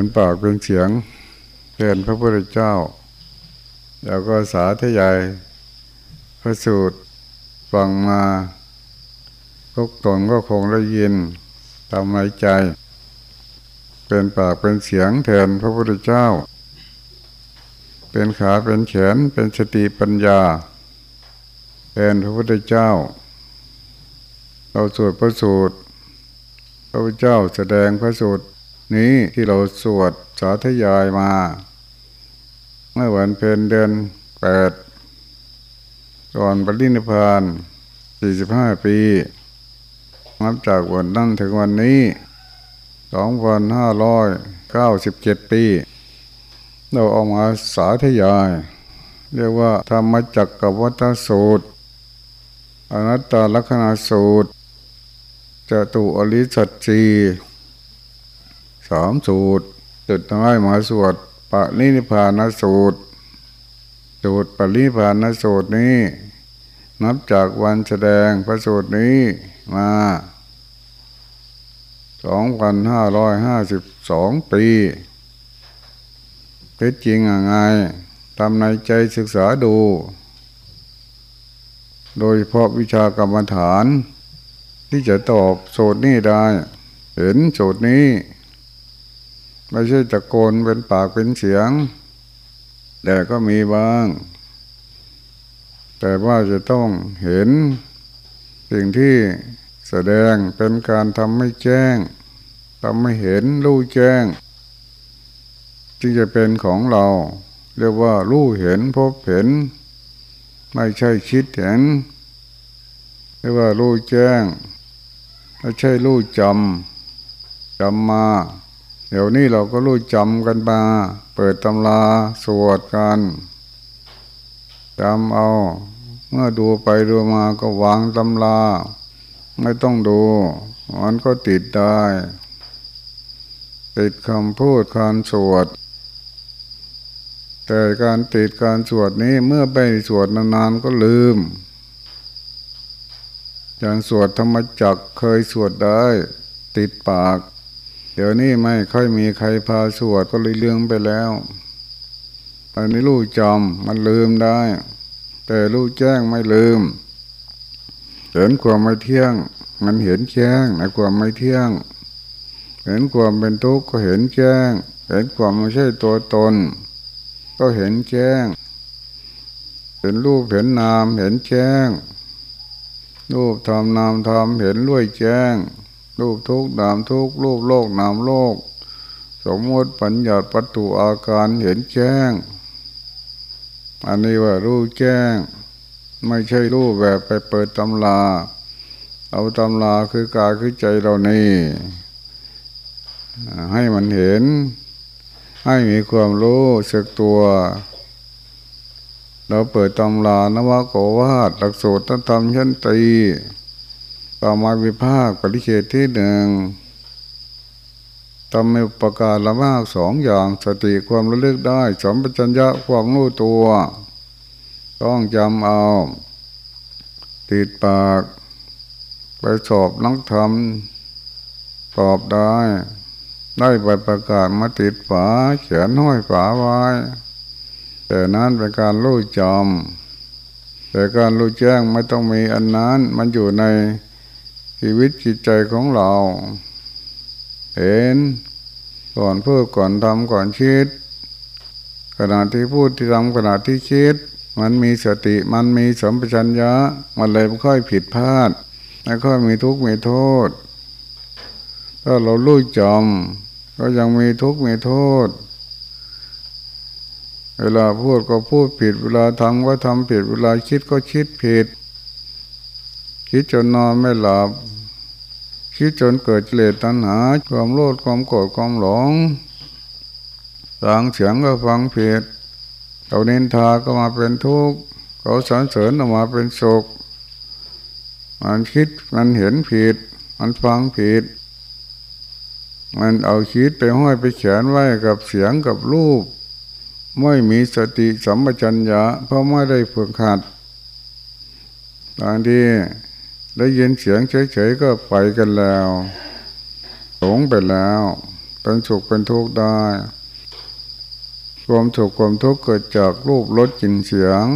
เป็นปากเป็นเสียงเตือนพระพุทธเจ้า แล้วก็สาธยายพระสูตรฟังมาทุกตนก็คงได้ยินทำในใจ เป็นปากเป็นเสียงแทนพระพุทธเจ้า เป็นขาเป็นแขนเป็นสติปัญญาแทนพระพุทธเจ้า เราสวดพระสูตรพระพุทธเจ้าแสดงพระสูตร นี้ที่เราสวดสาธยายมา เมื่อวันเพ็ญเดือนแปดก่อนปรินิพานสี่สิบห้าปี นับจากวันนั้นถึงวันนี้สองพันห้าร้อยเก้าสิบเจ็ดปี เราเอามาสาธยาย เรียกว่าธรรมจักรกับวัฏสูตร อนัตตลักษณสูตรจตุอริสัจจี สามสูตรจุดท้ายมาสวดปะนิพานสูตร สูตรปริพานสูตรนี้ นับจากวันแสดงพระสูตรนี้มาสองพันห้าร้อยห้าสิบสองปีเท็จจริงยังไงทำในใจศึกษาดู โดยเพราะวิชากรรมฐาน ที่จะตอบโจทย์นี้ได้ เห็นโจทย์นี้ ไม่ใช่ตะโกนเป็นปากเป็นเสียง แต่ก็มีบ้าง แต่ว่าจะต้องเห็น สิ่งที่แสดงเป็นการทำให้แจ้งทำให้เห็นรู้แจ้ง จึงจะเป็นของเรา เรียกว่ารู้เห็นพบเห็น ไม่ใช่คิดเห็นเรียกว่ารู้แจ้งไม่ใช่รู้จำจำมา เดี๋ยวนี้เราก็รู้จำกันมา เปิดตำราสวดกันจำเอา เมื่อดูไปดูมาก็วางตำรา ไม่ต้องดู มันก็ติดได้ ติดคำพูดการสวด แต่การติดการสวดนี้เมื่อไปสวดนานๆก็ลืมอย่างสวดธรรมจักเคยสวดได้ ติดปาก เดี๋ยวนี้ไม่ค่อยมีใครพาสวดก็เลยเลื่องไปแล้วตอนนี้รู้จำมันลืมได้ แต่รู้แจ้งไม่ลืม เห็นความไม่เที่ยง มันเห็นแจ้งในความไม่เที่ยง เห็นความเป็นทุกข์ก็เห็นแจ้ง เห็นความไม่ใช่ตัวตน ก็เห็นแจ้ง เห็นรูปเห็นนามเห็นแจ้งรูปทำนามทำเห็นด้วยแจ้ง รูปทุกนามทุกรูปโลกนามโลก สมมติปัญญาปัตถุอาการเห็นแจ้ง อันนี้ว่ารู้แจ้ง ไม่ใช่รู้แบบไปเปิดตำลาเอาตำลาคือกายคือใจเรานี่ให้มันเห็น ให้มีความรู้สึกตัว เราเปิดตำลานวโกวาดหลักสูตรธรรมชั้นตี ต่อมาวิภาคปริเชตที่หนึ่งทำในประกาศละมากสองอย่างสติความระลึกได้สมปัญญะความรู้ตัว ต้องจำเอา ติดปาก ไปสอบนักธรรมตอบได้ ได้ใบประกาศมาติดฝาเขียนห้อยฝาไว้ แต่นั้นเป็นการรู้จำแต่การรู้แจ้งไม่ต้องมีอันนั้นมันอยู่ใน ชีวิตจิตใจของเรา เห็นก่อนพูดก่อนทำก่อนคิดขณะที่พูดที่ทำขณะที่คิด มันมีสติมันมีสมปชัญญะ มันเลยไม่ค่อยผิดพลาดไม่ค่อยมีทุกข์มีโทษ ถ้าเราลุยจอมก็ยังมีทุกข์มีโทษ เวลาพูดก็พูดผิด เวลาทำก็ทำผิด เวลาคิดก็คิดผิด คิดจนนอนไม่หลับ คิดจนเกิดเลตัณหา ความโลภความโกรธความหลงฟังเสียงก็ฟังผิดเขาเนินทาก็มาเป็นทุกข์เขาสรรเสริญออกมาเป็นสุขมันคิดมันเห็นผิด มันฟังผิด มันเอาคิดไปห้อยไปเขียนไว้กับเสียงกับรูป ไม่มีสติสัมปชัญญะเพราะไม่ได้ฝึกหัดบางที ได้ยินเสียงเฉยๆก็ไปกันแล้วหลงไปแล้ว เป็นสุขเป็นทุกข์ได้ ความสุขความทุกข์เกิดจากรูปรสกลิ่นเสียง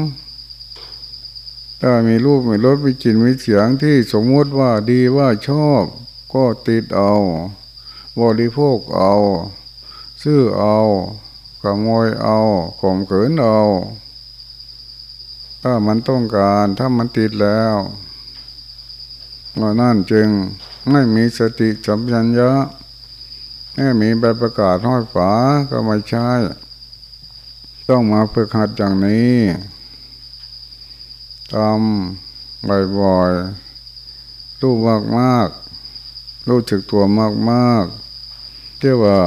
ถ้ามีรูปมีรสมีกลิ่นมีเสียงที่สมมติว่าดีว่าชอบ ก็ติดเอาบริโภคเอา ซื้อเอาขโมยเอาข่มขืนเอา ถ้ามันต้องการถ้ามันติดแล้ว นั่นจึงไม่มีสติสัมปชัญญะไม่มีใบประกาศห้อยฝาก็ไม่ใช่ ต้องมาฝึกหัดอย่างนี้ทำบ่อยๆรู้มากมากรู้จึกตัวมากมากเรียกว่า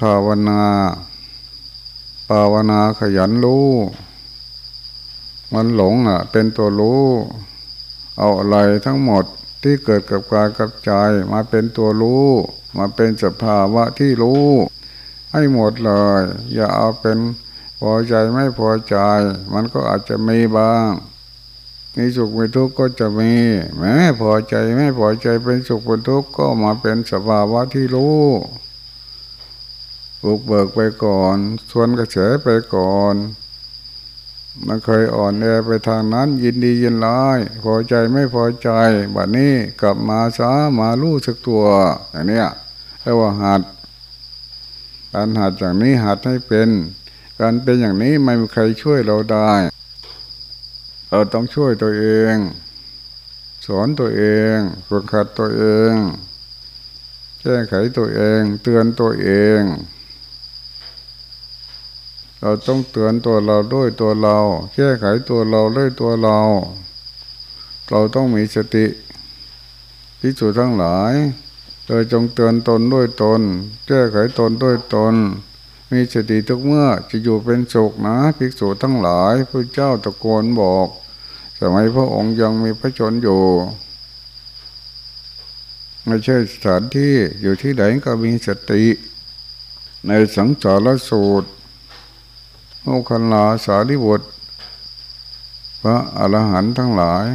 ภาวนา ภาวนาขยันรู้ มันหลงอะ เป็นตัวรู้ เอาอะไรทั้งหมดที่เกิดกับกายกับใจมาเป็นตัวรู้ มาเป็นสภาวะที่รู้ ให้หมดเลย อย่าเอาเป็นพอใจไม่พอใจ มันก็อาจจะมีบ้างมีสุขมีทุกข์ก็จะมีแม้พอใจไม่พอใจเป็นสุขเป็นทุกข์ก็มาเป็นสภาวะที่รู้บุกเบิกไปก่อนชวนกระเฉยไปก่อน มันเคยอ่อนแอไปทางนั้น ยินดียินร้ายพอใจไม่พอใจบัดนี้กลับมาช้ามาลู่สักตัวอย่างเนี้ยเรียกว่าหัดการหัดอย่างนี้หัดให้เป็น การเป็นอย่างนี้ไม่มีใครช่วยเราได้ เราต้องช่วยตัวเอง สอนตัวเองฝึกขัดตัวเองแก้ไขตัวเอง เตือนตัวเอง เราต้องเตือนตัวเราด้วยตัวเรา แก้ไขตัวเราด้วยตัวเรา เราต้องมีสติพิสูจน์ทั้งหลาย โดยจงเตือนตนด้วยตน แก้ไขตนด้วยตน มีสติทุกเมื่อจะอยู่เป็นสุขนะภิกษุทั้งหลายพระเจ้าตะโกนบอก สมัยพระองค์ยังมีพระชนอยู่ไม่ใช่สถานที่อยู่ที่ไหนก็มีสติ ในสังสารสูตร โมคันลาสาริบุตรพระอรหันต์ทั้งหลาย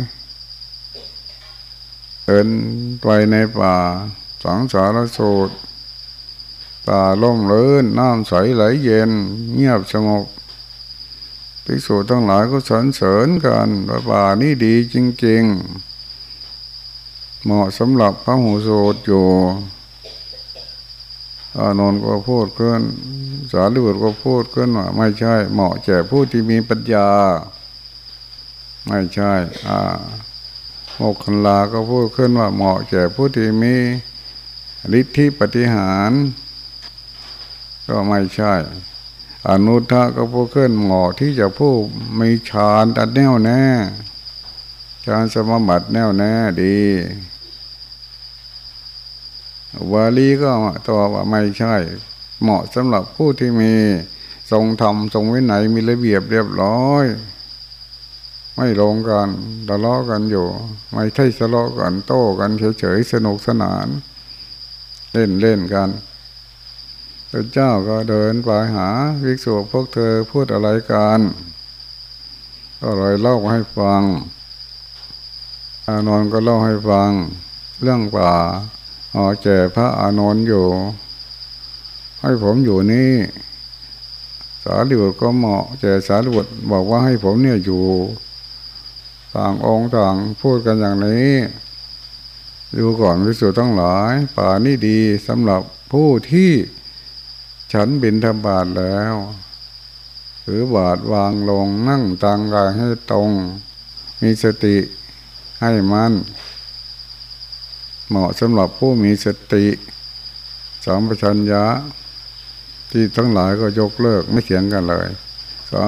เดินไปในป่า สังสารสูตรป่าล่มเลื่นน้ำใสไหลเย็น เงียบสงบภิกษุทั้งหลายก็สรรเสริญกันว่าป่านี้ดีจริงๆ เหมาะสำหรับพระหูสูตรอยู่อานนท์ก็พูดขึ้น สารีบุตรก็พูดขึ้นว่าไม่ใช่ เหมาะแก่ผู้ที่มีปัญญา ไม่ใช่ อ่าโมกขันลาก็พูดขึ้นว่าเหมาะแก่ผู้ที่มีฤทธิปฏิหาร ก็ไม่ใช่ อนุทะก็พูดขึ้นเหมาะที่จะผู้มีฌานตัดแน่วแน่ฌานสมบัติแน่วแน่ดีวาลีก็ตัวว่าไม่ใช่ เหมาะสำหรับผู้ที่มีทรงธรรมทรงวินัยมีระเบียบเรียบร้อย ไม่ลงกันทะเลาะกันอยู่ ไม่ใช่ทะเลาะกันโต้กันเฉยๆสนุกสนาน เล่นเล่นกันพระเจ้าก็เดินไปหาวิกษุพวกเธอพูดอะไรกันก็เลยเล่าให้ฟัง อานนท์ก็เล่าให้ฟัง เรื่องป่าอ๋อแจพระอานนท์อยู่ ให้ผมอยู่นี่สารีบุตรก็เหมาะแจสารีบุตรบอกว่าให้ผมเนี่ยอยู่ ต่างองค์ต่างพูดกันอย่างนี้ ดูก่อนวิสุทธ์ทั้งหลาย ป่านี่ดีสำหรับผู้ที่ฉันบินธบาตแล้วหรือบาทวางลงนั่งตังกายให้ตรง มีสติให้มัน เหมาะสำหรับผู้มีสติสามปัญญา ที่ทั้งหลายก็ยกเลิกไม่เขียงกันเลย สา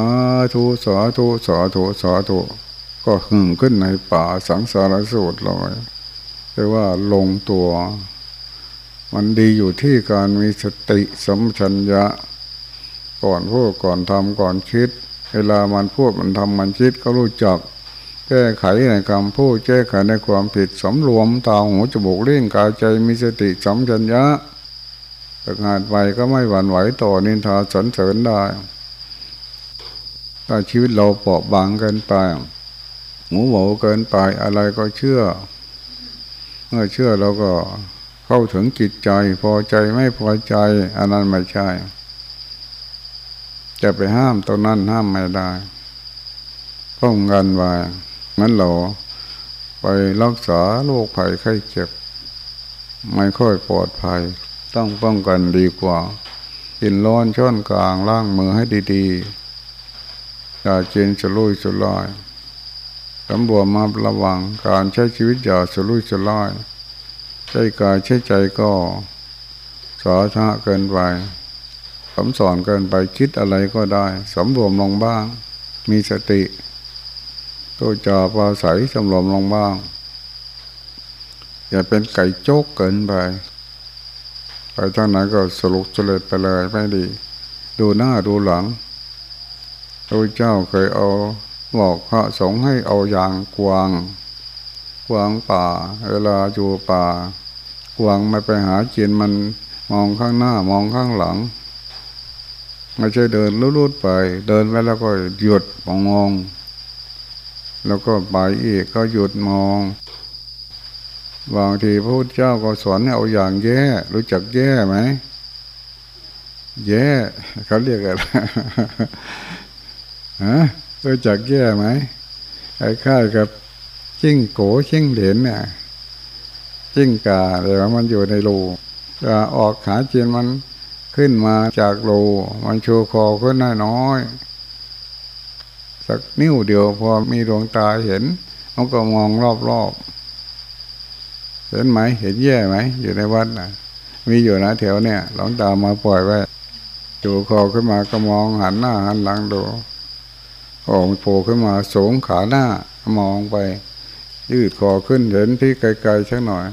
ธุสาธุสาธุสาธุก็หึ่งขึ้นในป่าสังสารสูตรเลยเรียกว่าลงตัว มันดีอยู่ที่การมีสติสัมชัญญะ ก่อนพูดก่อนทำก่อนคิด เวลามันพูดมันทำมันคิดก็รู้จัก แก้ไขในคำพูดแก้ไขในความผิดสำรวมตาหูจมูกเลี้ยงกายใจมีสติสัมชัญญะ ประงานไปก็ไม่หวั่นไหวต่อนินทาสนเสริญได้ถ้าชีวิตเราเปราะบางเกินไปหมูหมูเกินไปอะไรก็เชื่อ เมื่อเชื่อเราก็เข้าถึงจิตใจ พอใจไม่พอใจอันนั้นไม่ใช่ จะไปห้ามตรงนั้นห้ามไม่ได้ป้องกันไว้งั้นเราไปรักษาโรคภัยไข้เจ็บ ไม่ค่อยปลอดภัย ต้องป้องกันดีกว่ากินร้อนช้อนกลางล้างมือให้ดีๆอย่ากินสลุยสลายสำรวมมาระวังการใช้ชีวิตอย่าสลุยสลายใช้กายใช้ใจก็สาธะเกินไปสำสอนเกินไปคิดอะไรก็ได้สำรวมลงบ้าง มีสติตัวจาปาใสสำรวมลงบ้าง อย่าเป็นไก่โจกเกินไป ไปทางไหนก็สรุปสเลดไปเลยไม่ดี ดูหน้าดูหลังพระเจ้าเคยเอาบอกพระสงฆ์ให้เอาอย่างกวางกวางป่า เวลาอยู่ป่ากวางไม่ไปหากินมันมองข้างหน้ามองข้างหลังไม่ใช่เดินลุดๆไป เดินไปแล้วก็หยุดมอง แล้วก็ไปอีกก็หยุดมอง บางทีพระพุทธเจ้าก็สอนให้เอาอย่างแย่ รู้จักแย่ไหม แย่เขาเรียกอะไรฮะรู้จักแย่ไหมคล้ายๆกับจิ้งโกจิ้งเหลนเนี่ยจิ้งกาแต่ว่ามันอยู่ในรูจะออกขาเจียนมันขึ้นมาจากรูมันชว์คอขึ้นน้อยสักนิ้วเดียวพอมีดวงตาเห็นมันก็มองรอบๆ เห็นไหมเห็นแย่ไหมอยู่ในวัดนะมีอยู่นะแถวเนี่ยหลวงตามาปล่อยไว้จูคอขึ้นมาก็มองหันหน้าหันหลังดูโอ่โผล่ขึ้นมาสูงขาหน้ามองไป ยืดคอขึ้นเห็นที่ไกลๆสักหน่อย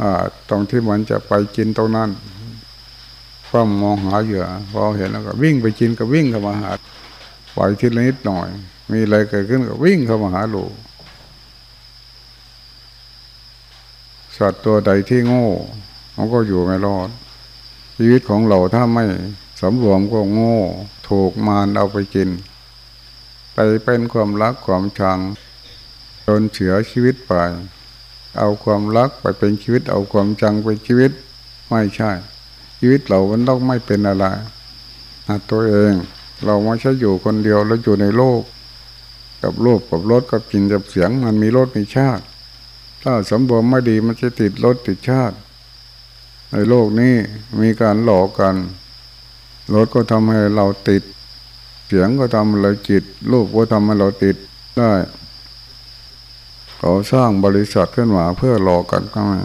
อ่าตรงที่มันจะไปกินตรงนั้นก็มองหาเหยื่อพอเห็นแล้วก็วิ่งไปกินก็วิ่งเข้ามาหาปล่อยทีละนิดหน่อย มีอะไรเกิดขึ้นก็วิ่งเข้ามาหาลูก สัตว์ตัวใดที่โง่มันก็อยู่ไม่รอด ชีวิตของเราถ้าไม่สำรวมก็โง่ ถูกมารเอาไปกิน ไปเป็นความรักความชังจนเฉือชีวิตไปเอาความรักไปเป็นชีวิต เอาความชังเป็นชีวิต ไม่ใช่ ชีวิตเรามันต้องไม่เป็นอะไรตัวเองเราไม่ใช่อยู่คนเดียวแล้วอยู่ในโลก กับโลกกับรถกับกินกับเสียงมันมีรสมีชาติ ถ้าสมบูรณ์ไม่ดีมันจะติดรสติดชาติ ในโลกนี้มีการหลอกกันรถก็ทำให้เราติด เสียงก็ทำให้เราจิตรูปก็ทำให้เราติดได้เขาสร้างบริษัทขึ้นมาเพื่อหลอกกันก็มา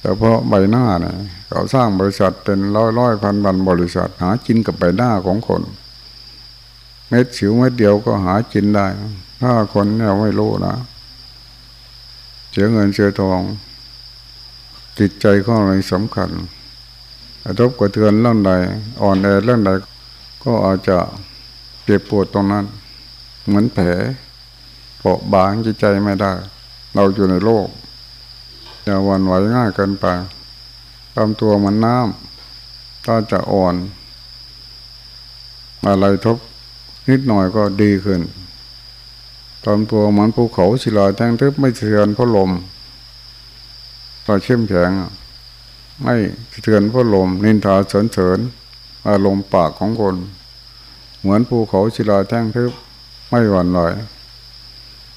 แต่เพราะใบหน้าเนี่ยเขาสร้างบริษัทเป็นร้อยร้อยพันพันบริษัทหากินกับใบหน้าของคน เม็ดสิวเม็ดเดียวก็หากินได้ ถ้าคนเนี่ยไม่รู้นะ สียเงินเสียทอง จิตใจของเราสำคัญกระทบกระเทือนเรื่องใดอ่อนแอเรื่องใดก็อาจจะเจ็บปวดตรงนั้น เหมือนแผลเปราะบางจิตใจไม่ได้ เราอยู่ในโลกอย่าวันไหวง่ายเกินไปทำตัวมันน้ำถ้าจะอ่อน อะไรทบนิดหน่อยก็ดีขึ้น ทำตัวเหมือนภูเขาศิลาแท่งทึบไม่เทือนเพราะลมต่อเข้มแข็งไม่เทือนเพราะลม นินทาเสริญเสริญอารมณ์ปากของคน เหมือนภูเขาศิลาแท่งทึบไม่หวั่นไหว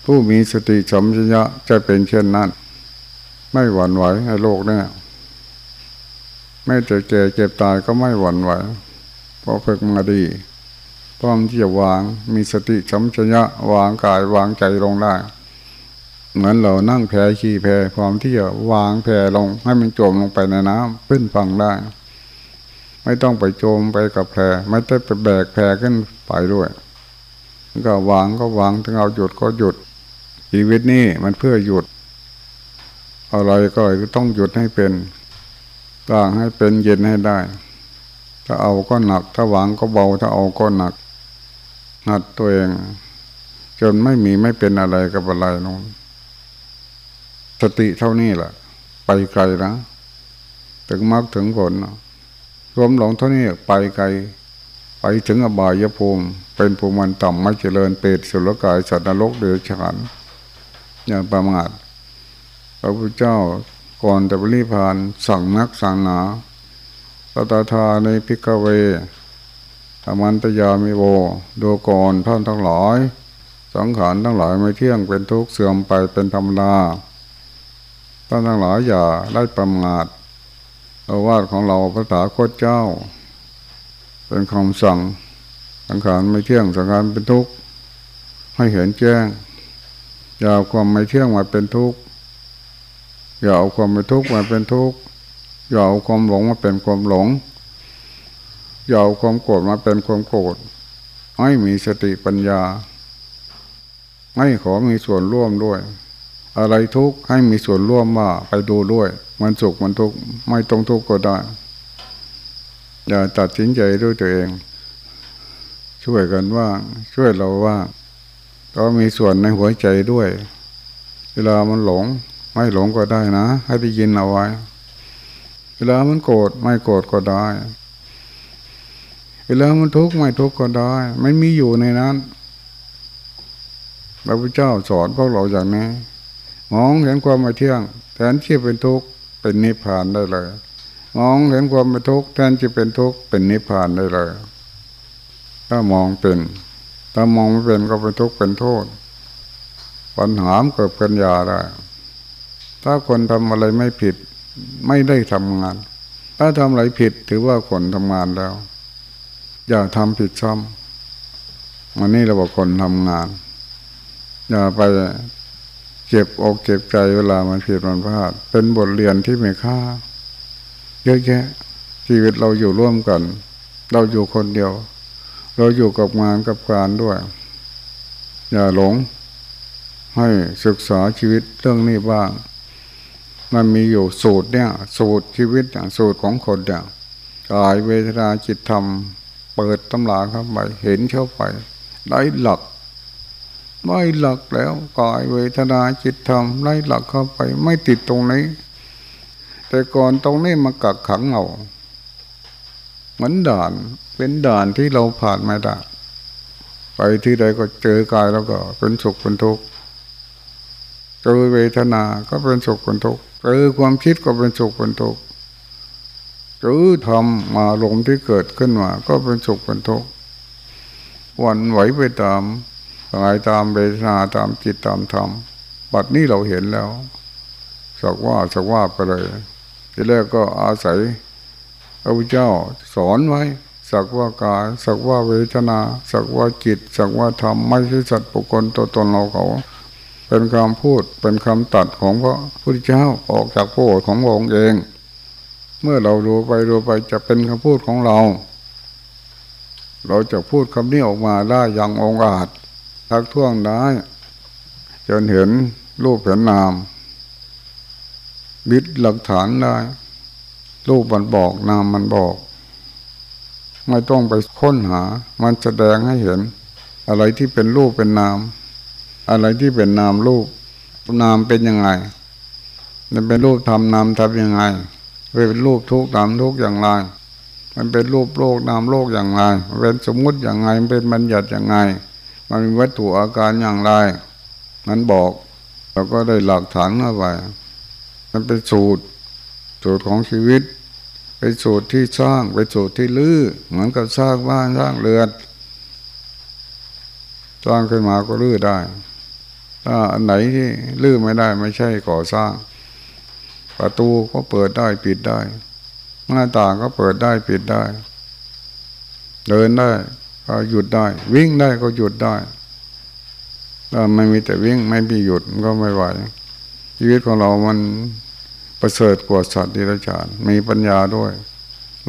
ผู้มีสติสมชัญญะจะเป็นเช่นนั้น ไม่หวั่นไหวในโลกเนี่ยไม่จะแก่เจ็บตายก็ไม่หวั่นไหวเพราะฝึกมาดี พร้อมที่จะวางมีสติสมชัญญะวางกายวางใจลงได้ เหมือนเรานั่งแพขี่แพพร้อมที่จะวางแพลง ให้มันจมลงไปในน้ำขึ้นฟังได้ ไม่ต้องไปจมไปกับแพไม่ได้ไปแบกแพขึ้นไปด้วย ก็วางก็วางถึงเอาหยุดก็หยุด ชีวิตนี้มันเพื่อหยุด อะไรก็ต้องหยุดให้เป็นกลางให้เป็นเย็นให้ได้ ถ้าเอาก็หนัก ถ้าวางก็เบา ถ้าเอาก็หนัก หัดตัวเอง จนไม่มีไม่เป็นอะไรกับอะไรนู้นสติเท่านี้แหละไปไกลนะ ถึงมรรคถึงผลรวมหลงเท่านี้ไปไกล ไปถึงอบายภูมิ เป็นภูมิต่ำไม่เจริญเปรตสุรกายสัตว์นรกเดือดฉานอย่าประมาทพระพุทธเจ้าก่อนแต่บริพานสั่งนักสั่งหนาตตาทาในพิกเว ธรรมันตยามิโวดูก่อนท่านทั้งหลาย สังขารทั้งหลายไม่เที่ยงเป็นทุกข์เสื่อมไปเป็นธรรมดา ท่านทั้งหลายอย่าได้ประมาทอาวาสของเราพระถาโคตเจ้า เป็นคำสั่ง สังขารไม่เที่ยงสังขารเป็นทุกข์ให้เห็นแจ้ง อย่าเอาความไม่เที่ยงมาเป็นทุกข์อย่าเอาความไม่ทุกข์มาเป็นทุกข์อย่าเอาความหลงมาเป็นความหลง อย่าเอาความโกรธมาเป็นความโกรธให้มีสติปัญญา ให้ขอมีส่วนร่วมด้วย อะไรทุกข์ให้มีส่วนร่วมว่าไปดูด้วย มันสุขมันทุกข์ไม่ต้องทุกข์ก็ได้ อย่าตัดสินใจด้วยตัวเอง ช่วยกันว่าช่วยเราว่าก็มีส่วนในหัวใจด้วย เวลามันหลง ไม่หลงก็ได้นะ ให้ได้ยินเอาไว้ เวลามันโกรธไม่โกรธก็ได้ ลามันทุกข์ไม่ทุกข์ก็ได้ไม่มีอยู่ในนั้นพระพุทธเจ้าสอนพวกเราอย่างนี้มองเห็นความไม่เที่ยงแทนที่เป็นทุกข์เป็นนิพพานได้เลยมองเห็นความไม่ทุกข์แทนที่เป็นทุกข์เป็นนิพพานได้เลย ถ้ามองเป็น ถ้ามองไม่เป็นก็เป็นทุกข์เป็นโทษ ปัญหาเกิดปัญญาได้ ถ้าคนทำอะไรไม่ผิดไม่ได้ทำงาน ถ้าทำอะไรผิดถือว่าคนทำงานแล้ว อย่าทำผิดซ้ำวันนี้เราบอกคนทำงาน อย่าไปเจ็บอกเจ็บใจเวลามันผิดมันพลาด เป็นบทเรียนที่มีค่า เยอะแยะ ชีวิตเราอยู่ร่วมกัน เราอยู่คนเดียว เราอยู่กับงานกับการด้วย อย่าหลง ให้ศึกษาชีวิตเรื่องนี้บ้าง มันมีอยู่สูตรเนี่ย สูตรชีวิตอย่างสูตรของคนอย่างกายเวทนาจิตธรรม ปิดตำราเข้าไปเห็นเข้าไป ได้หลักไม่หลักแล้วกายเวทนาจิตธรรมไล่หลักเข้าไป ไม่ติดตรงนี้ แต่ก่อนตรงนี้มากักขังเราเหมือนด่านเป็นด่านที่เราผ่านม่ได้ไปที่ใดก็เจอกายแล้วก็ เป็นสุขเป็นทุกข์เจอเวทนาก็เป็นสุขเป็นทุกข์เจอความคิดก็เป็นสุขเป็นทุกข์ เจอธรมาลมที่เกิดขึ้นมา ก็เป็นสุขเป็นทุกข์วันไหวไปตามกายตามเวทนาตามจิตตามธรรมบัดนี้เราเห็นแล้วสักว่าสักว่าไปเลย ทีแรกก็อาศัยพระพุทธเจ้าสอนไว้ สักว่ากายสักว่าเวทนา สักว่าจิต สักว่าธรรมไม่ใช่สัตว์ปุคคลตัวตนเราเขา เป็นคำพูดเป็นคำตัดของพระพุทธเจ้าออกจากพระโอษฐ์ขององค์เอง เมื่อเราดูไปดูไปจะเป็นคำพูดของเรา เราจะพูดคำนี้ออกมาได้อย่างองอาจทักท่วงได้จนเห็นรูปเห็นนาม บิดหลักฐานได้ รูปมันบอกนามมันบอก ไม่ต้องไปค้นหา มันแสดงให้เห็น อะไรที่เป็นรูปเป็นนาม อะไรที่เป็นนามรูปนามเป็นยังไงมันเป็นรูปทำนามทำยังไง เป็นรูปทุกนามทุกอย่างไร มันเป็นรูปโลกนามโลกอย่างไรมันเป็นสมมุติอย่างไงมันเป็นบัญญัติอย่างไง มันมีวัตถุอาการอย่างไร มันบอกเราก็ได้หลักฐานเข้าไปมันเป็นสูตรสูตรของชีวิต เป็นสูตรที่สร้างเป็นสูตรที่ลื้อเหมือนกับสร้างบ้านสร้างเรือนสร้างขึ้นมาก็ลื้อได้ถ้าอันไหนที่ลื้อไม่ได้ไม่ใช่ก่อสร้าง ประตูก็เปิดได้ปิดได้ หน้าต่างก็เปิดได้ปิดได้ เดินได้ก็หยุดได้ วิ่งได้ก็หยุดได้ถ้าไม่มีแต่วิ่งไม่มีหยุดก็ไม่ไหวชีวิตของเรามันประเสริฐกว่าสัตว์ดิรัจฉานมีปัญญาด้วย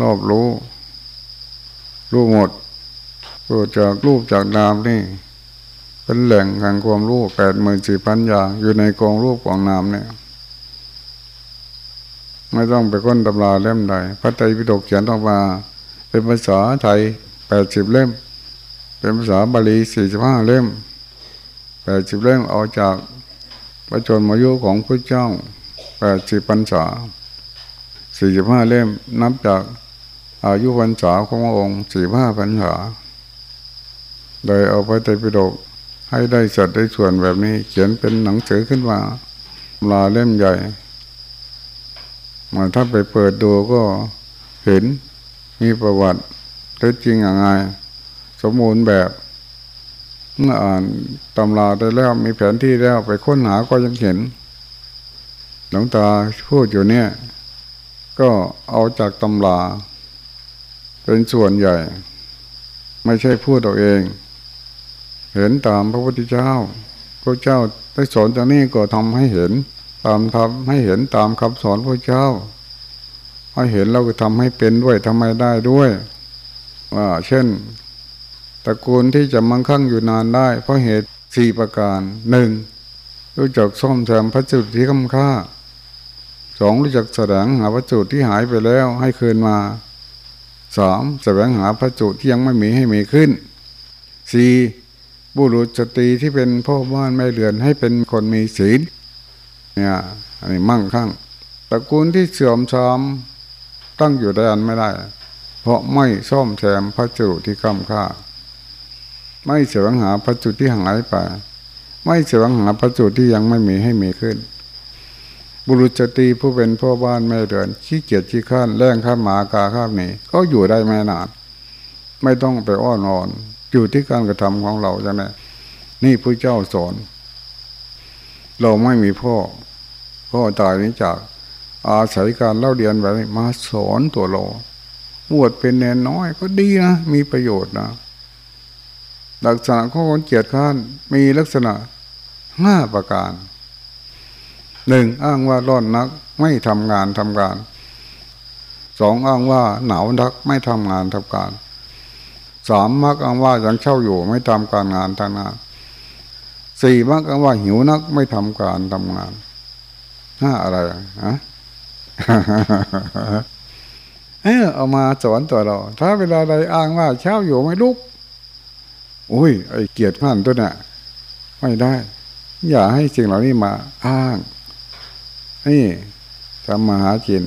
รอบรู้ รู้หมดเกิดจากรูปจากนามนี่ เป็นแหล่งแห่งความรู้แปดหมื่นสี่พันอย่างอยู่ในกองรูปของนามเนี่ย ไม่ต้องไปค้นตำราเล่มใดพระไตรปิฎกเขียนออกมา เป็นภาษาไทยแปดสิบเล่ม เป็นภาษาบาลีสี่สิบห้าเล่มแปดสิบเล่มเอาจากประชนมายุของพระเจ้าแปดสิบพรรษาสี่สิบห้าเล่มนับจากอายุพรรษาของพระองค์สี่ห้าพรรษาโดยเอาไปไตรปิฎกให้ได้สัดได้ส่วนแบบนี้ เขียนเป็นหนังสือขึ้นมาลาเล่มใหญ่ มาถ้าไปเปิดดูก็เห็นมีประวัติเท็จจริงอย่างไรสมบูรณ์แบบ เมื่ออ่านตำราได้แล้วมีแผนที่แล้วไปค้นหาก็ยังเห็น หลวงตาพูดอยู่เนี่ย ก็เอาจากตำรา เป็นส่วนใหญ่ ไม่ใช่พูดเอาเอง เห็นตามพระพุทธเจ้า พระเจ้าได้สอนจากนี้ก็ทำให้เห็น ตามทำให้เห็นตามคำสอนพระเจ้าให้เห็นเราก็ทำให้เป็นด้วยทำให้ได้ด้วยว่าเช่นตระกูลที่จะมั่งคั่งอยู่นานได้ เพราะเหตุสี่ประการหนึ่งรู้จักซ่อมแซมพระจุดที่คำค่าสองรู้จักแสดงหาพระจุดที่หายไปแล้วให้คืนมาสามแสวงหาพระจุที่ยังไม่มีให้มีขึ้นสี่บุรุษสตรีที่เป็นพ่อบ้านแม่เรือนให้เป็นคนมีศีล เนี่ยอันนี้มั่งคั่งตระกูลที่เสื่อมทรามตั้งอยู่ได้นไม่ได้ เพราะไม่ซ่อมแซมพระจุที่คำค่า ไม่เสวงหาพระจุที่หายไป ไม่เสวงหาพระจุที่ยังไม่มีให้มีขึ้น บุรุษสตรีผู้เป็นพ่อบ้านแม่เดือนขี้เกียจขี้ข้านแรงข้ามหมากาข้ามหนีก็อยู่ได้ไม่นานไม่ต้องไปอ้อนวอนอยู่ที่การกระทำของเราจังไงนี่พระเจ้าสอน เราไม่มีพ่อ พ่อตายนี้จากอาศัยการเล่าเรียนแบบนี้มาสอนตัวเราบวดเป็นแนนน้อยก็ดีนะ มีประโยชน์นะ ลักษณะของคนเกียจข้านมีลักษณะห้าประการหนึ่งอ้างว่าร้อนนัก ไม่ทำงานทำการสองอ้างว่าหนาวนัก ไม่ทำงานทำการสามมักอ้างว่ายังเช่าอยู่ไม่ทำการงานทำงาน สี่มักอ้างว่าหิวนักไม่ทำการทำงานห้าอะไรฮะเออเอามาสอนตัวเรา ถ้าเวลาใดอ้างว่าเช้าอยู่ไม่ลุกอุ้ยไอเกียรติพันตัวน่ะ ไม่ได้ อย่าให้สิ่งเหล่านี้มาอ้างนี่ทำมาหากิน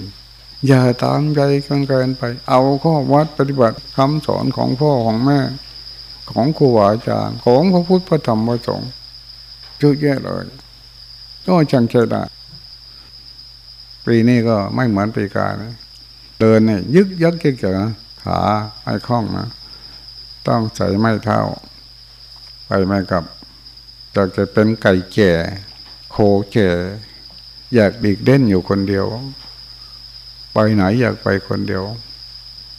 อย่าตามใจกันเกินไป เอาข้อวัดปฏิบัติคำสอนของพ่อของแม่ ของครูอาจารย์ของพระพุทธพระธรรมพระสงฆ์ เยอะแยะเลย ก็จังใจได้ปีนี้ก็ไม่เหมือนปีกานะเดินเนี่ยยึกยักยึกยักนะขาไม่คล่องนะ ต้องใส่ไม้เท้า ไปไม่กับอยากจะเป็นไก่แก่ โคแก่ อยากดีกเด่นอยู่คนเดียว ไปไหนอยากไปคนเดียว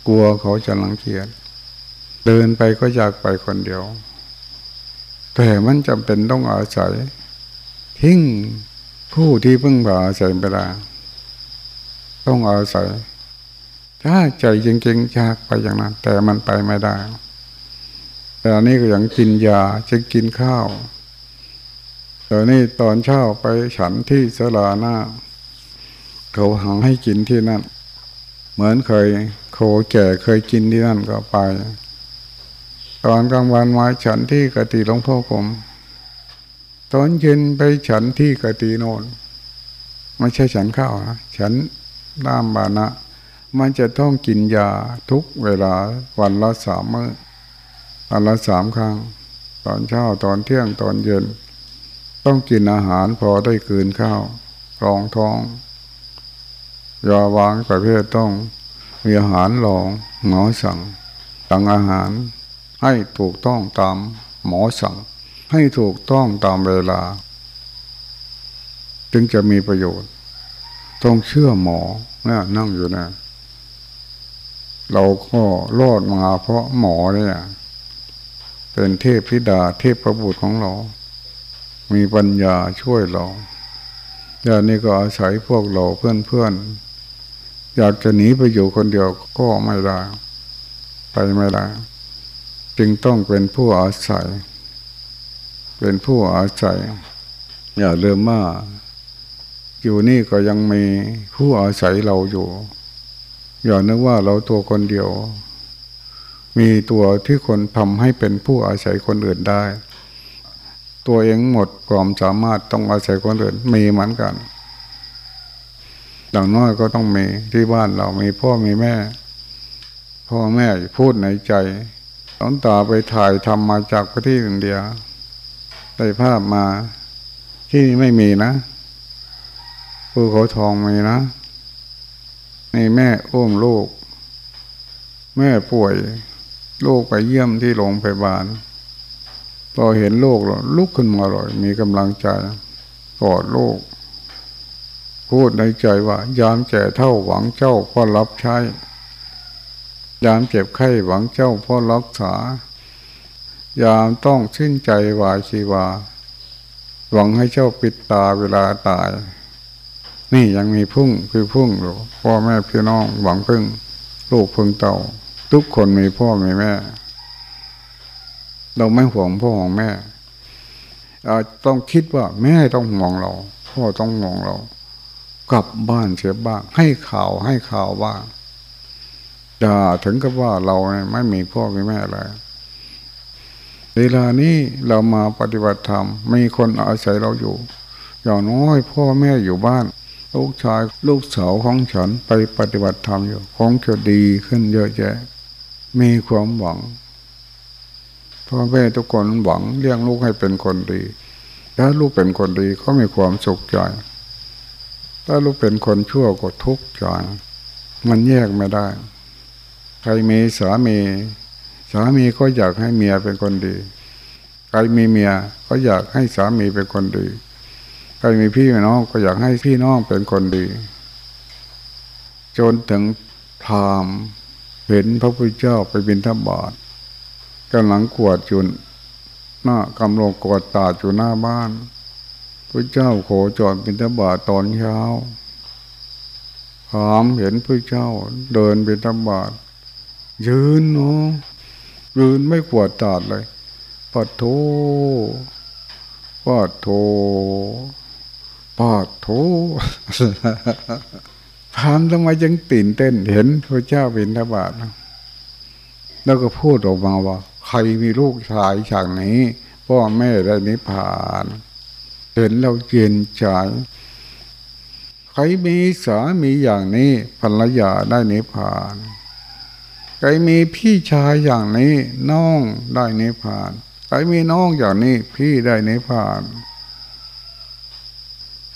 กลัวเขาจะลังเกียจเดินไปก็อยากไปคนเดียว แต่มันจำเป็นต้องอาศัย ทิ้งผู้ที่เพึ่งพาอาศัยไปแล้วต้องอาศัย ถ้าใจจริงๆอยากไปอย่างนั้น แต่มันไปไม่ได้ แต่อันนี้ก็อย่างกินยาจะกินข้าวต่นี่ตอนเช้าไปฉันที่สลาหน้า เขาหังให้กินที่นั่น เหมือนเคยโคแก่เคยกินที่นั่นก็ไป ตอนกลางวันมาฉันที่กติหลวงพ่อกรมตอนเย็นไปฉันที่กติโนนไม่ใช่ฉันข้าวนะฉันน้ำบานะ มันจะต้องกินยาทุกเวลาวันละสามมื้อวันละสามครั้ง ตอนเช้าตอนเที่ยงตอนเย็น ต้องกินอาหารพอได้คืนข้าวรองท้องยาวางประเภทต้องมีอาหารรองหมอสั่งสั่งอาหาร ให้ถูกต้องตามหมอสั่ง ให้ถูกต้องตามเวลา จึงจะมีประโยชน์ ต้องเชื่อหมอเนี่ยนั่งอยู่นะ เราก็รอดมาเพราะหมอเนี่ย เป็นเทพธิดาเทพประบุตรของเรา มีปัญญาช่วยเราอย่างนี้ก็อาศัยพวกเราเพื่อนเพื่อนอยากจะหนีไปอยู่คนเดียวก็ไม่ได้ ไปไม่ได้ จึงต้องเป็นผู้อาศัย เป็นผู้อาศัย อย่าเริ่มว่าอยู่นี่ก็ยังมีผู้อาศัยเราอยู่ อย่านึกว่าเราตัวคนเดียว มีตัวที่คนทำให้เป็นผู้อาศัยคนอื่นได้ ตัวเองหมดความสามารถต้องอาศัยคนอื่นมีเหมือนกันอย่างน้อยก็ต้องมีที่บ้านเรามีพ่อมีแม่ พ่อแม่พูดในใจ ตองตาไปถ่ายทำมาจากประเทศอินเดียได้ภาพมา ที่นี่ไม่มีนะภูเขาทองมีนะนี่แม่อุ้มลูก แม่ป่วย ลูกไปเยี่ยมที่โรงพยาบาลพอเห็นลูกแล้วลุกขึ้นมาเลย มีกำลังใจกอดลูกพูดในใจว่า ยามแก่เท่าหวังเจ้าพ่อรับใช้ ยามเจ็บไข้หวังเจ้าพ่อรักษา ยามต้องสิ้นใจวายชีวา หวังให้เจ้าปิดตาเวลาตาย นี่ยังมีพุ่งคือพุ่งอยู่พ่อแม่พี่น้องหวังพึ่ง ลูกพึ่งเต่า ทุกคนมีพ่อมีแม่ เราไม่ห่วงพ่อห่วงแม่ต้องคิดว่าแม่ต้องห่วงเรา พ่อต้องห่วงเรา กลับบ้านเสียบ้าง ให้ข่าวให้ข่าวบ้าง อย่าถึงกับว่าเราไม่มีพ่อมีแม่เลยเวลานี้เรามาปฏิบัติธรรมมีคนอาศัยเราอยู่ อย่างน้อยพ่อแม่อยู่บ้าน ลูกชายลูกสาวของฉันไปปฏิบัติธรรมอยู่คงจะดีขึ้นเยอะแยะ มีความหวังพ่อแม่ทุกคนหวังเลี้ยงลูกให้เป็นคนดี ถ้าลูกเป็นคนดีเขามีความสุขใจ ถ้าลูกเป็นคนชั่วก็ทุกข์ใจ มันแยกไม่ได้ ครมีสามี สามีก็อยากให้เมียเป็นคนดี ใครมีเมียก็อยากให้สามีเป็นคนดี ใครมีพี่น้องก็อยากให้พี่น้องเป็นคนดี จนถึงพรามเห็นพระพุทธเจ้าไปบินทบาทกำลังกวดอยู่หน้ากำลังกวดตาอยู่หน้าบ้านพระเจ้าโขจรบินทบาทตอนเช้าถามเห็นพระเจ้าเดินบินทบาท ยืนเนาะยืนไม่กวดตาดเลยปัดโถปัดโถปัดโถถามทำไมยังตื่นเต้น เห็นพระเจ้าบินทบาทแล้วก็พูดออกมาว่า ใครมีลูกชายฉากนี้พ่อแม่ได้นิพพานเห็นเราเย็นใจใครมีสามีอย่างนี้ภรรยาได้นิพพาน ใครมีพี่ชายอย่างนี้น้องได้นิพพาน ใครมีน้องอย่างนี้พี่ได้นิพพาน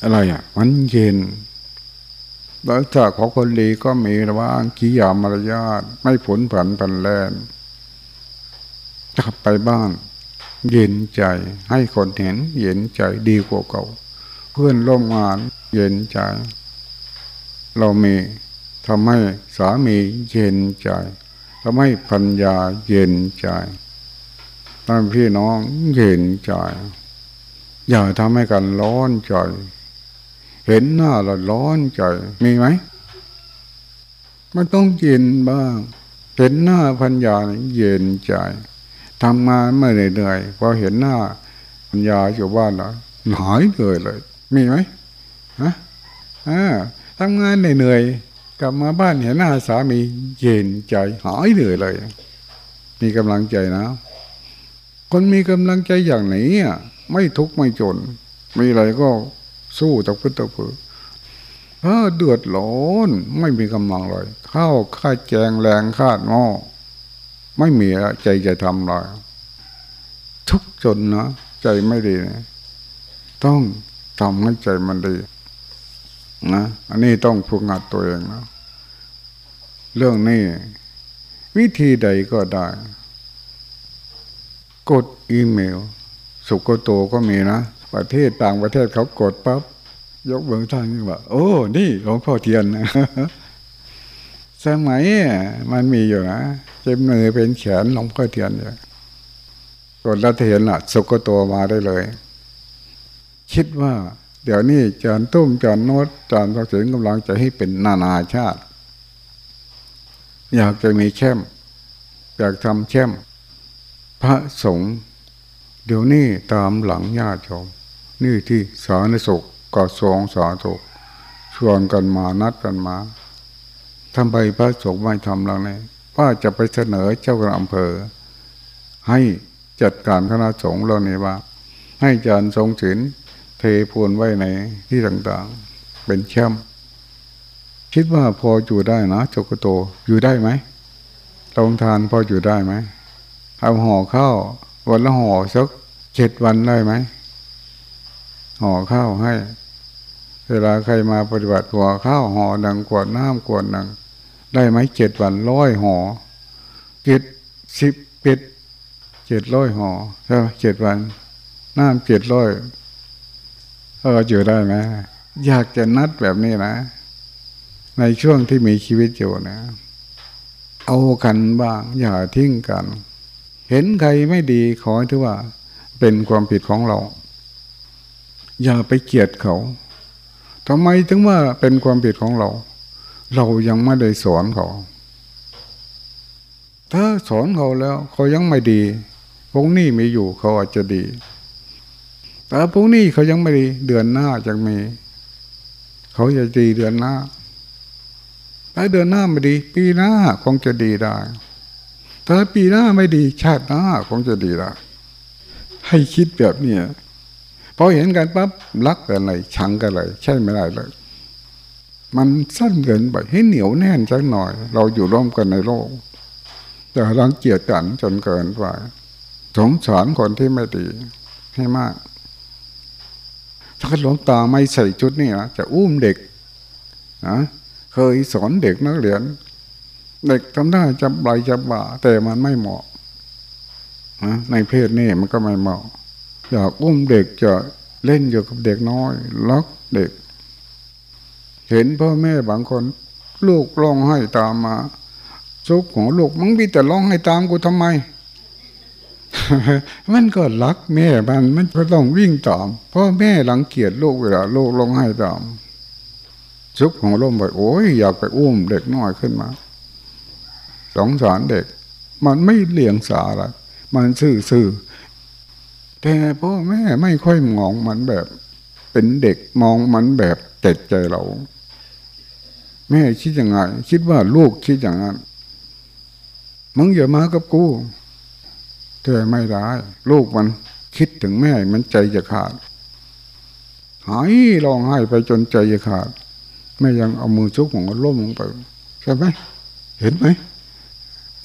อะไรอะ มันเย็นหลังจากของคนดีก็มีระว่างกิยามารยาทไม่ผลผันผันแลนกลับไปบ้าน เย็นใจให้คนเห็น เย็นใจดีกว่าเก่า เพื่อนร่วมงาน เย็นใจ เรามีทำให้สามีเย็นใจ ทำให้พัญญาเย็นใจทำพี่น้องเย็นใจ อย่าทำให้กันร้อนใจ เห็นหน้าเราร้อนใจ มีไหม มันต้องเย็นบ้าง เห็นหน้าพัญญาเย็นใจทำงานไม่เหนื่อยพอเห็นหน้าปัญญาอยู่บ้านแล้วหายเหนื่อยเลย มีไหมฮะอ่าทำงานเหนื่อย กลับมาบ้านเห็นหน้าสามีเย็นใจหายเหนื่อยเลย มีกำลังใจนะ คนมีกำลังใจอย่างนี้อะไม่ทุกข์ไม่จน มีอะไรก็สู้ตะพื้นตะพื้นถ้าเดือดร้อนไม่มีกำลังเลยข้าวข้าแจงแรงคาดหม้อไม่มีใจจะทำเลยทุกจนนะใจไม่ดีนะต้องทำให้ใจมันดีนะอันนี้ต้องฝึกหัดตัวเองนะ เรื่องนี้ วิธีใดก็ได้ กดอีเมล สุโกโตก็มีนะ ประเทศต่างประเทศเขากดปับ๊บยกเบื้องทางนี่ว่า โอ้ นี่หลวงพ่อเทียนนะสมัยมันมีอยู่นะเจ็บมือเป็นแขนหลวงพ่อเทียนเนี่กดแล้วเห็นละสุโกโตมาได้เลย คิดว่า เดี๋ยวนี้จานตุ้มจานโนดจานสักดิ์กำลังจะให้เป็นนานาชาติ อยากจะมีแช่มอยากทำแช่มพระสงฆ์เดี๋ยวนี้ตามหลังญาติชมนี่ที่สาธารณสุขกสองสาธุชวนกันมานัดกันมาทำไปพระสงฆ์ไม่ทำแล้วเนี่ยว่าจะไปเสนอเจ้าคณะอำเภอ ให้จัดการคณะสงฆ์เราเนี่ว่า ให้จารย์ทรงศิลเทพวนไว้ในที่ต่างๆ เป็นแช่ม คิดว่าพออยู่ได้นะจกโตอยู่ได้ไหมลงทานพออยู่ได้ไหมเอาห่อข้าววันละห่อสักเจ็ดวันได้ไหมห่อข้าวให้ เวลาใครมาปฏิบัติหัวข้าวห่อหนังกวดน้ำกวดหนัง ได้ไหมเจ็ดวันร้อยห่อเจ็ดสิบเป็ดเจ็ดร้อยห่อใช่ไหมเจ็ดวันน้ำเจ็ดร้อยก็อยู่ได้ไหมอยากจะนัดแบบนี้นะ ในช่วงที่มีชีวิตอยู่นะ เอากันบ้าง อย่าทิ้งกัน เห็นใครไม่ดีขอให้ถือว่า เป็นความผิดของเรา อย่าไปเกลียดเขาทำไมถึงว่าเป็นความผิดของเรา เรายังไม่ได้สอนเขา ถ้าสอนเขาแล้ว เขายังไม่ดีพวกนี้มีอยู่เขาอาจจะดี แต่พวกนี้เขายังไม่ดี เดือนหน้าจะมี เขาจะดีเดือนหน้า ถ้าเดือนหน้าไม่ดี ปีหน้าคงจะดีได้ ถ้าปีหน้าไม่ดี ชาติหน้าคงจะดีได้ ให้คิดแบบนี้พอเห็นกันปั๊บรักกันเลยชังกันเลย ใช่ไม่ได้เลย มันสั้นเกินไปให้เหนียวแน่นจังหน่อย เราอยู่ร่วมกันในโลก แต่รังเกียจกันจนเกินไปสงสารคนที่ไม่ดีให้มาก ถ้าหลวงตาไม่ใส่ชุดนี่นะจะอุ้มเด็กนะ เคยสอนเด็กนักเรียน เด็กทำได้จะใบจะบ่าแต่มันไม่เหมาะนะในเพศนี่มันก็ไม่เหมาะอยากอุ้มเด็กจะเล่นอยู่กับเด็กน้อยล็อกเด็ก เห็นพ่อแม่บางคน ลูกร้องไห้ตามมาซุกของลูกมึงมีแต่ร้องไห้ตามกูทำไม มันก็รักแม่มันมันก็ต้องวิ่งตามพ่อแม่หลังเกียจลูกเวลาลูกร้องไห้ตาม ซุกของล่มไปโอ้ยอยากไปอุ้มเด็กน้อยขึ้นมา สงสารเด็ก มันไม่เลี้ยงสาอะมันซื่อซื่อแต่พ่อแม่ไม่ค่อยมองมันแบบ เป็นเด็กมองมันแบบเจ็ดใจเรา แม่คิดยังไง คิดว่าลูกคิดอย่างนั้นมึงอย่ามากับกูแต่ไม่ได้ลูกมันคิดถึงแม่มันใจจะขาดหายร้องไห้ไปจนใจจะขาด แม่ยังเอามือชุกของล้มลงไปใช่ไหมเห็นไหม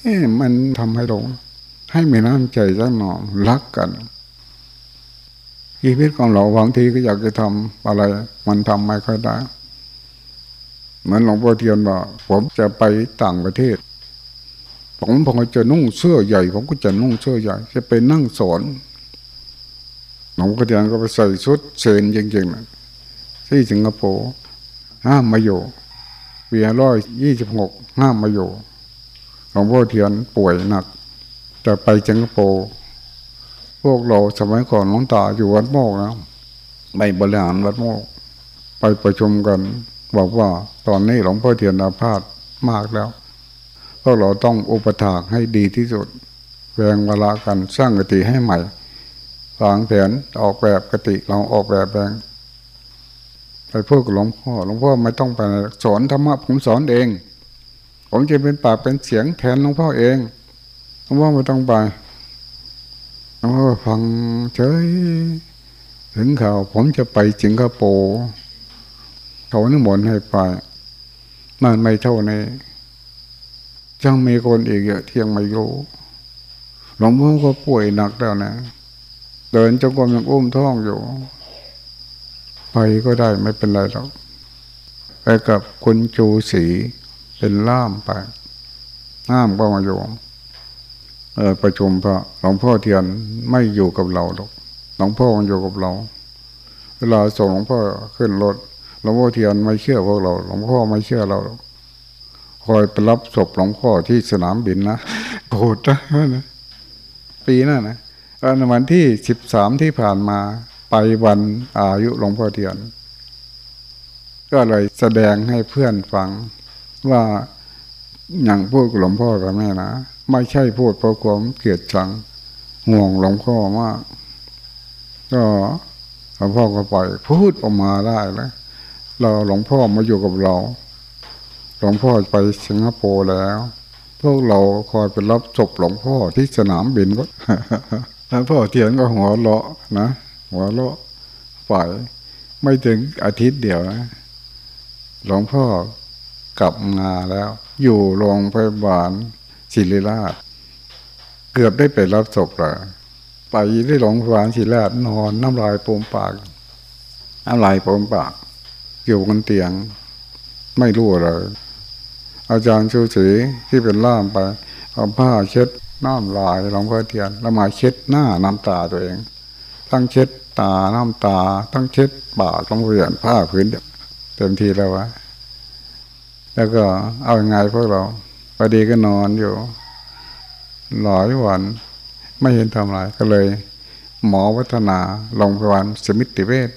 เอ๊มันทำให้เราให้มีน้ำใจสักหน่อรักกันชีวิตของเราบางทีก็อยากจะทำอะไร มันทำไม่ค่อยได้เหมือนหลวงพ่อเทียนบอกผมจะไปต่างประเทศ ผมพอจะนุ่งเสื้อใหญ่ ผมก็จะนุ่งเสื้อใหญ่ จะไปนั่งสอนหลวงพ่อเทียนก็ไปใส่ชุดเชิญจริงๆนะที่สิงคโปร์ ห้ามมาอยู่ปีร้อยยี่สิบหกห้ามมาอยู่หลวงพ่อเทียนป่วยหนักจะไปสิงคโปร์พวกเราสมัยก่อนหลวงตาอยู่วัดโมกนะไปบริหารวัดโมก ไปประชุมกัน บอกว่าตอนนี้หลวงพ่อเทียนอาพาธมากแล้วพวกเราต้องอุปถากให้ดีที่สุดแบ่งเวลากันสร้างกติให้ใหม่วางแผนออกแบบกติเราออกแบบแบ่ง ไปพูดกับหลวงพ่อหลวงพ่อไม่ต้องไปสอนธรรมะผมสอนเอง ผมจะเป็นปากเป็นเสียงแทนหลวงพ่อเองหลวงพ่อไม่ต้องไปหลวงพ่อฟังเฉยถึงข่าวผมจะไปสิงคโปร์เขานิมนให้ไปมันไม่เท่านี้จังมีคนอีกเยอะที่ยังไม่รู้หลวงพ่อก็ป่วยหนักแล้วนะ เดินจงกรมยังอุ้มท้องอยู่ ไปก็ได้ไม่เป็นไรหรอกไปกับคุณจูสีเป็นล่ามไปล่ามก็มาอยู่เออประชุมพระหลวงพ่อเทียนไม่อยู่กับเราหรอกหลวงพ่อมันอยู่กับเรา เวลาส่งหลวงพ่อขึ้นรถหลวงพ่อเทียนไม่เชื่อพวกเรา หลวงพ่อไม่เชื่อเราคอยไปรับศพหลวงพ่อที่สนามบินนะโกรธนะปีนั้นนะวันที่สิบสามที่ผ่านมา ไปวันอายุหลวงพ่อเทียน ก็เลยแสดงให้เพื่อนฟังว่าอย่างพูดกับหลวงพ่อกับแม่นะไม่ใช่พูดเพราะความเกลียดชังห่วงหลวงพ่อมากก็หลวงพ่อก็ปล่อยพูดออกมาได้แล้วเราหลวงพ่อมาอยู่กับเรา หลวงพ่อไปสิงคโปร์แล้ว พวกเราคอยไปรับศพหลวงพ่อที่สนามบินก็หลวงพ่อเทียนก็หัวเราะนะ หัวเราะปล่อยไม่ถึงอาทิตย์เดียวนะหลวงพ่อกลับมาแล้ว อยู่โรงพยาบาลศิริราช เกือบได้ไปรับศพลยไปที่โรงพยาบาลศิริราชนอนน้ำลายปมปากน้ำลายปมปากอยู่บนเตียง ไม่รู้อะไรอาจารย์ชูศรีที่เป็นล่ามไปเอาผ้าเช็ดน้ำลายหลวงพ่อเทียนแล้วมาเช็ดหน้าน้ำตาตัวเอง ตั้งเช็ดตาน้ำตาตั้งเช็ดปากหลวงพ่อเทียนผ้าพื้นเต็มทีแล้ววะแล้วก็เอาไงพวกเราพอดีก็นอนอยู่หลายวันไม่เห็นทำอะไรก็เลย หมอวัฒนาโรงพยาบาลสมิติเวช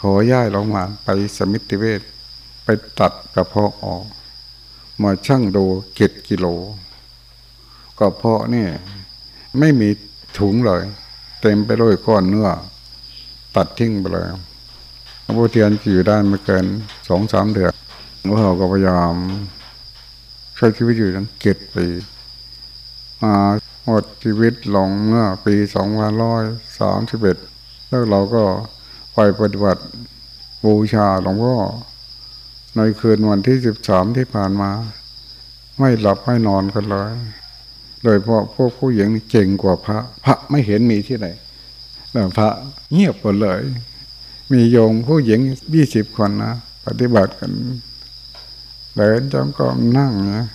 ขอย่ายลงมาไปสมิติเวชไปตัดกระเพาะออกมาชั่งดูเจ็ดกิโลกระเพาะนี่ไม่มีถุงเลย เต็มไปด้วยก้อนเนื้อ ตัดทิ้งไปเลยหลวงพ่อเทียนอยู่ได้ไม่เกินสองสามเดือนหลวงพ่อก็พยายามใช้ชีวิตอยู่ตั้งเจ็ดปีมาหมดชีวิตลงเมื่อปีสองพันร้อยสามสิบเอ็ดแล้วเราก็ไปปฏิบัติบูชาหลวงพ่อในคืนวันที่สิบสามที่ผ่านมา ไม่หลับไม่นอนกันเลย โดยเพราะพวกผู้หญิงนี่เก่งกว่าพระ พระไม่เห็นมีที่ไหนแต่พระเงียบหมดเลย มีโยมผู้หญิงยี่สิบคนนะปฏิบัติกันเดินจำกองนั่งนะ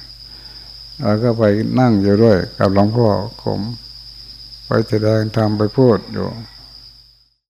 แล้วก็ไปนั่งอยู่ด้วย กับหลวงพ่อผม ไปแสดงธรรมไปพูดอยู่